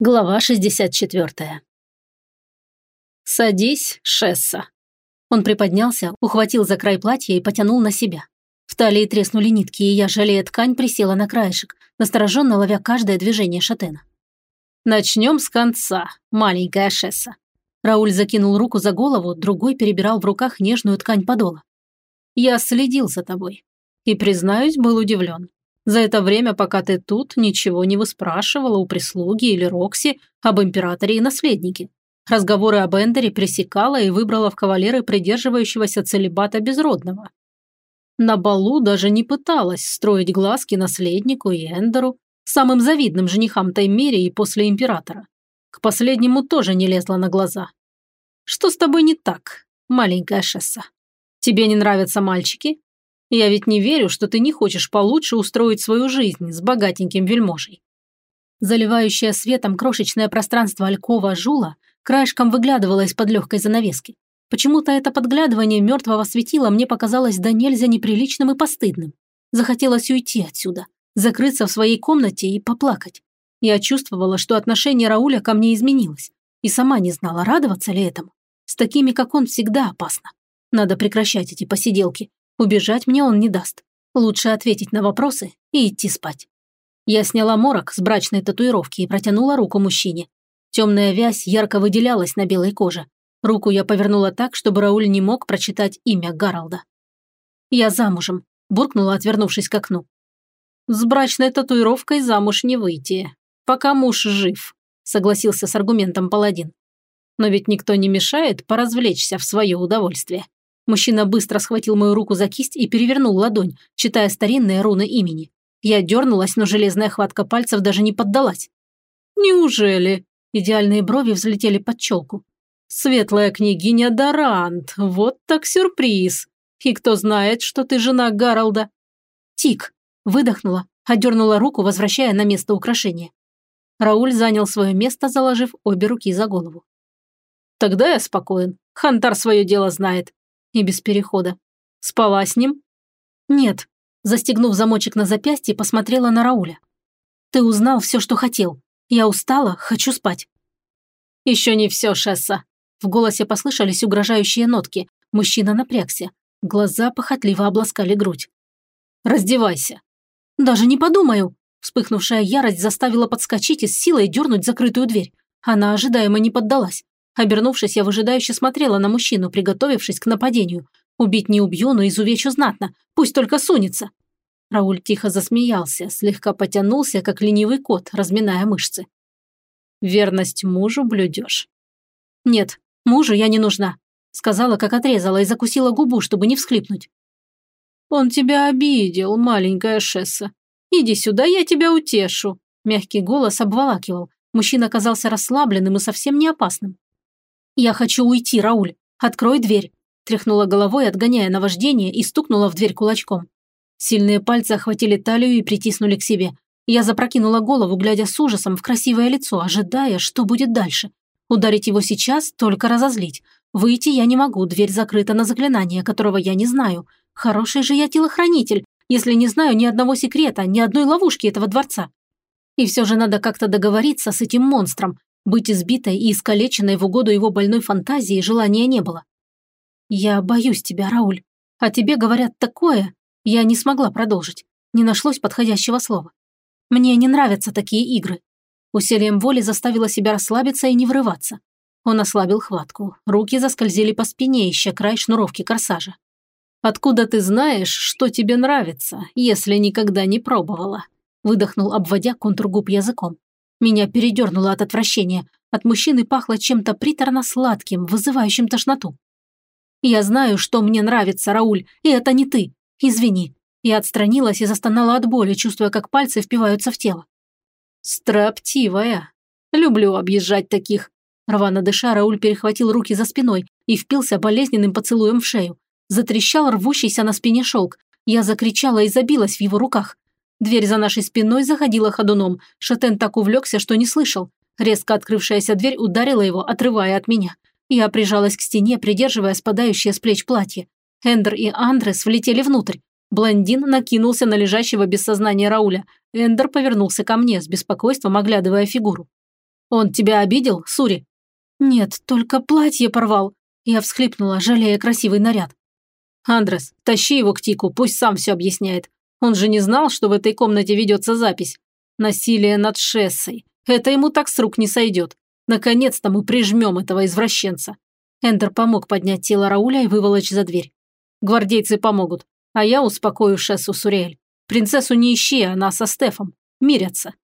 Глава 64. «Садись, Шесса». Он приподнялся, ухватил за край платья и потянул на себя. В талии треснули нитки, и я, жалея ткань, присела на краешек, настороженно ловя каждое движение шатена. «Начнем с конца, маленькая Шесса». Рауль закинул руку за голову, другой перебирал в руках нежную ткань подола. «Я следил за тобой. И, признаюсь, был удивлен. За это время, пока ты тут, ничего не выспрашивала у прислуги или Рокси об императоре и наследнике. Разговоры об Эндере пресекала и выбрала в кавалеры придерживающегося целебата безродного. На балу даже не пыталась строить глазки наследнику и Эндеру, самым завидным женихам Таймере и после императора. К последнему тоже не лезла на глаза. Что с тобой не так, маленькая Шесса? Тебе не нравятся мальчики? Я ведь не верю, что ты не хочешь получше устроить свою жизнь с богатеньким вельможей». Заливающее светом крошечное пространство Алькова Жула краешком выглядывало из-под легкой занавески. Почему-то это подглядывание мертвого светила мне показалось да нельзя неприличным и постыдным. Захотелось уйти отсюда, закрыться в своей комнате и поплакать. Я чувствовала, что отношение Рауля ко мне изменилось, и сама не знала, радоваться ли этому. С такими, как он, всегда опасно. Надо прекращать эти посиделки, Убежать мне он не даст. Лучше ответить на вопросы и идти спать. Я сняла морок с брачной татуировки и протянула руку мужчине. Темная вязь ярко выделялась на белой коже. Руку я повернула так, чтобы Рауль не мог прочитать имя Гаралда. «Я замужем», – буркнула, отвернувшись к окну. «С брачной татуировкой замуж не выйти, пока муж жив», – согласился с аргументом паладин. «Но ведь никто не мешает поразвлечься в свое удовольствие». Мужчина быстро схватил мою руку за кисть и перевернул ладонь, читая старинные руны имени. Я дернулась, но железная хватка пальцев даже не поддалась. «Неужели?» Идеальные брови взлетели под челку. «Светлая княгиня Дорант, вот так сюрприз! И кто знает, что ты жена Гаролда?» «Тик!» – выдохнула, одернула руку, возвращая на место украшения. Рауль занял свое место, заложив обе руки за голову. «Тогда я спокоен. Хантар свое дело знает. И без перехода. Спала с ним? Нет. Застегнув замочек на запястье, посмотрела на Рауля. Ты узнал все, что хотел. Я устала, хочу спать. Еще не все, Шесса. В голосе послышались угрожающие нотки. Мужчина напрягся. Глаза похотливо обласкали грудь. «Раздевайся». «Даже не подумаю». Вспыхнувшая ярость заставила подскочить и с силой дернуть закрытую дверь. Она ожидаемо не поддалась. Обернувшись, я выжидающе смотрела на мужчину, приготовившись к нападению. Убить не убью, но изувечу знатно. Пусть только сунется. Рауль тихо засмеялся, слегка потянулся, как ленивый кот, разминая мышцы. «Верность мужу блюдешь?» «Нет, мужу я не нужна», – сказала, как отрезала, и закусила губу, чтобы не всхлипнуть. «Он тебя обидел, маленькая Шесса. Иди сюда, я тебя утешу», – мягкий голос обволакивал. Мужчина казался расслабленным и совсем не опасным. «Я хочу уйти, Рауль. Открой дверь». Тряхнула головой, отгоняя наваждение, и стукнула в дверь кулачком. Сильные пальцы охватили талию и притиснули к себе. Я запрокинула голову, глядя с ужасом в красивое лицо, ожидая, что будет дальше. Ударить его сейчас – только разозлить. Выйти я не могу, дверь закрыта на заклинание, которого я не знаю. Хороший же я телохранитель, если не знаю ни одного секрета, ни одной ловушки этого дворца. И все же надо как-то договориться с этим монстром, быть избитой и искалеченной в угоду его больной фантазии желания не было. «Я боюсь тебя, Рауль. А тебе говорят такое...» Я не смогла продолжить. Не нашлось подходящего слова. Мне не нравятся такие игры. Усилием воли заставила себя расслабиться и не врываться. Он ослабил хватку. Руки заскользили по спине, ища край шнуровки корсажа. «Откуда ты знаешь, что тебе нравится, если никогда не пробовала?» Выдохнул, обводя контур губ языком. Меня передернуло от отвращения. От мужчины пахло чем-то приторно-сладким, вызывающим тошноту. «Я знаю, что мне нравится, Рауль, и это не ты. Извини». Я отстранилась и застонала от боли, чувствуя, как пальцы впиваются в тело. «Строптивая. Люблю объезжать таких». Рвано дыша, Рауль перехватил руки за спиной и впился болезненным поцелуем в шею. Затрещал рвущийся на спине шелк. Я закричала и забилась в его руках. Дверь за нашей спиной заходила ходуном. Шатен так увлекся, что не слышал. Резко открывшаяся дверь ударила его, отрывая от меня. Я прижалась к стене, придерживая спадающее с плеч платье. Эндер и Андрес влетели внутрь. Блондин накинулся на лежащего без сознания Рауля. Эндер повернулся ко мне, с беспокойством оглядывая фигуру. Он тебя обидел, Сури?» «Нет, только платье порвал». Я всхлипнула, жалея красивый наряд. «Андрес, тащи его к Тику, пусть сам все объясняет. Он же не знал, что в этой комнате ведется запись. Насилие над Шессой. Это ему так с рук не сойдет. Наконец-то мы прижмем этого извращенца». Эндер помог поднять тело Рауля и выволочь за дверь. «Гвардейцы помогут, а я успокою Шессу Суриэль. Принцессу не ищи, она со Стефом. Мирятся».